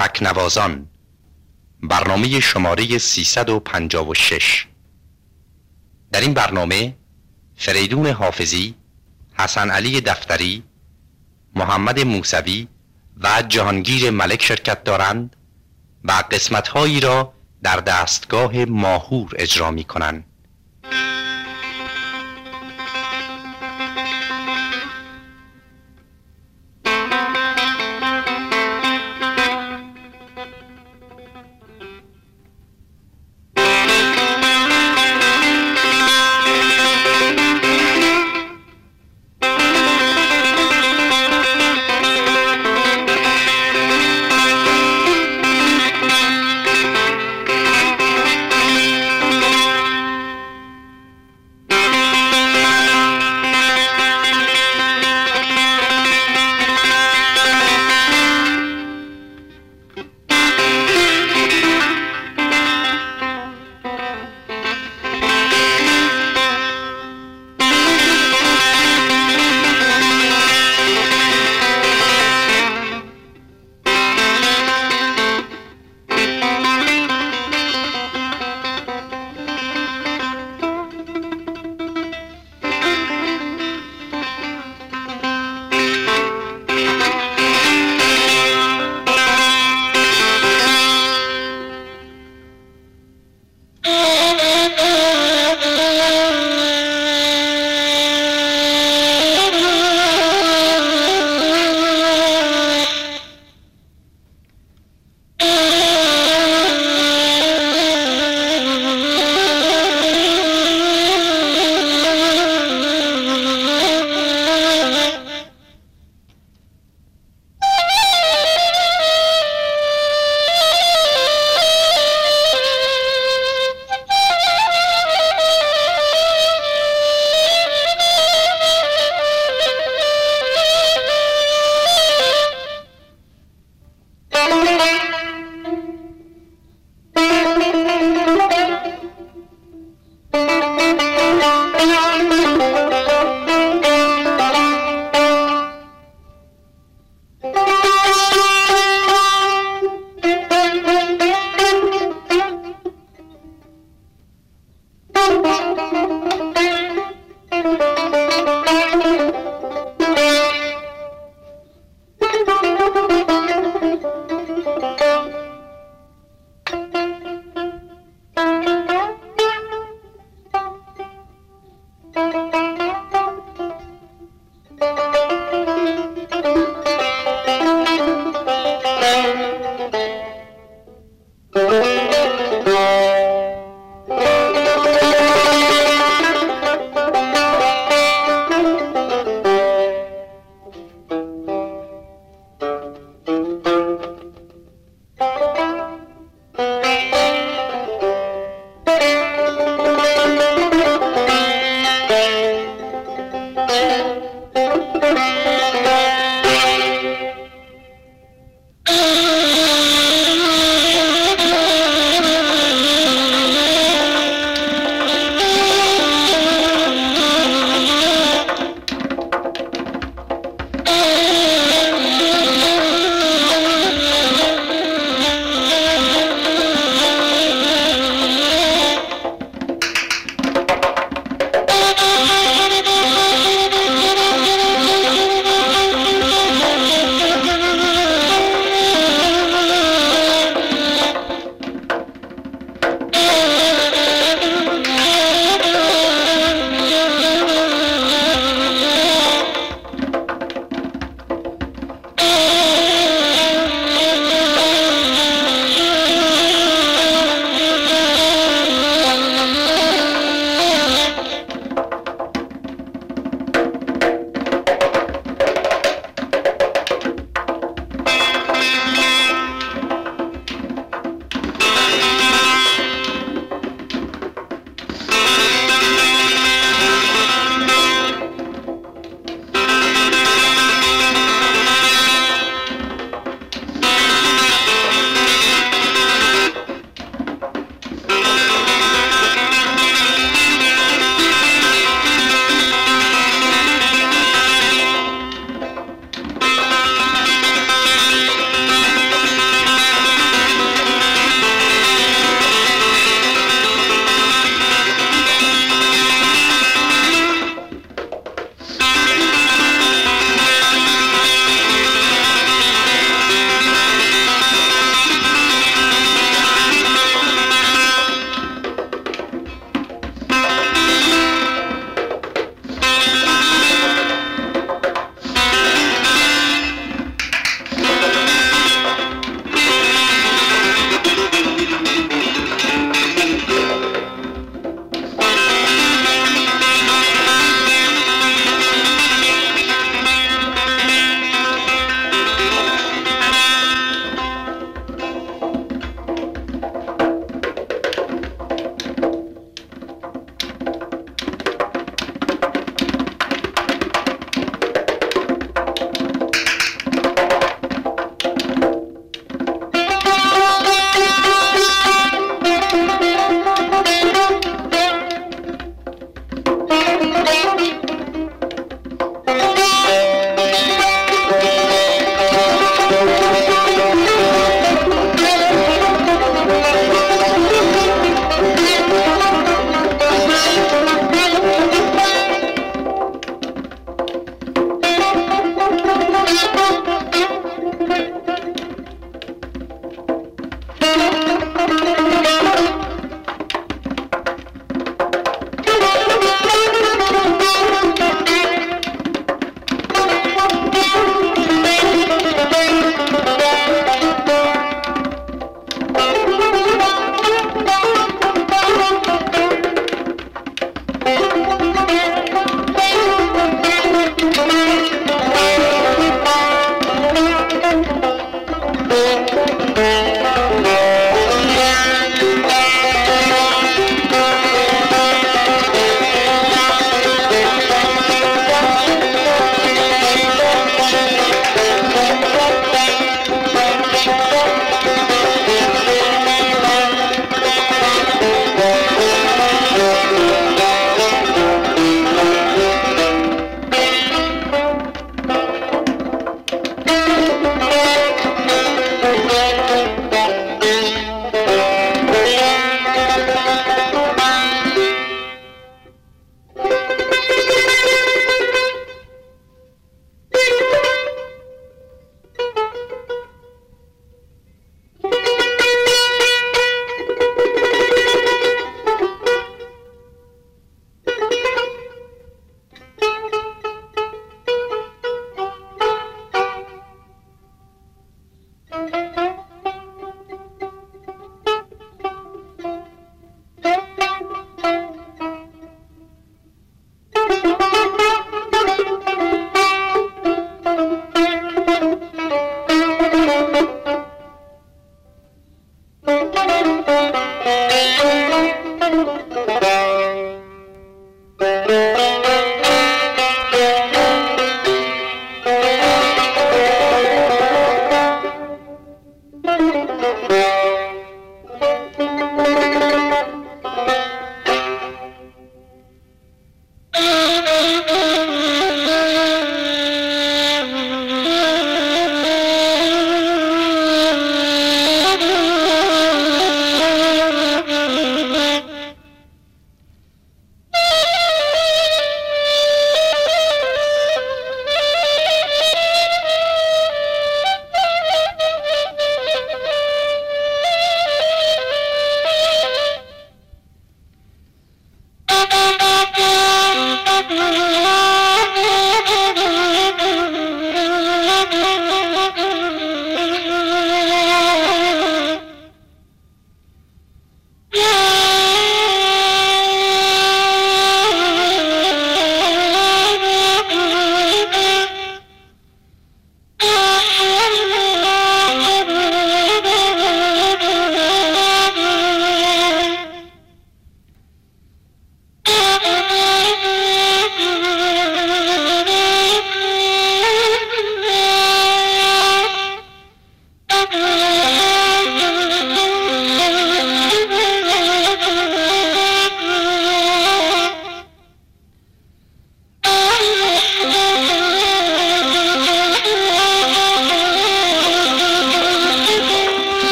تکنوازان. برنامه شماره 356 در این برنامه فریدون حافظی حسن علی دفتری محمد موسوی و جهانگیر ملک شرکت دارند و قسمتهایی را در دستگاه ماهور اجرا می کنند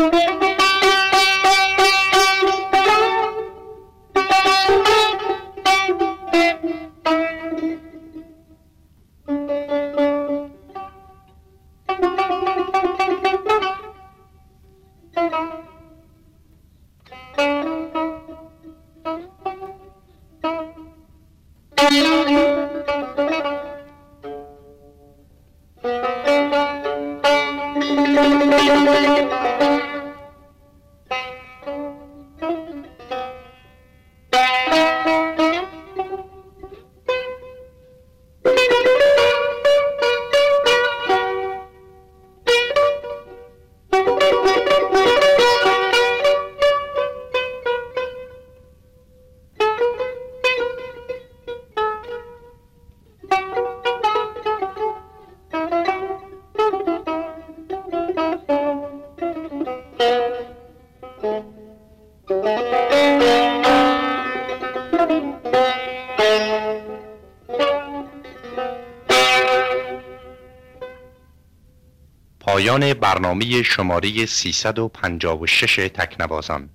Música پایان برنامه شماره 356 تکنوازان.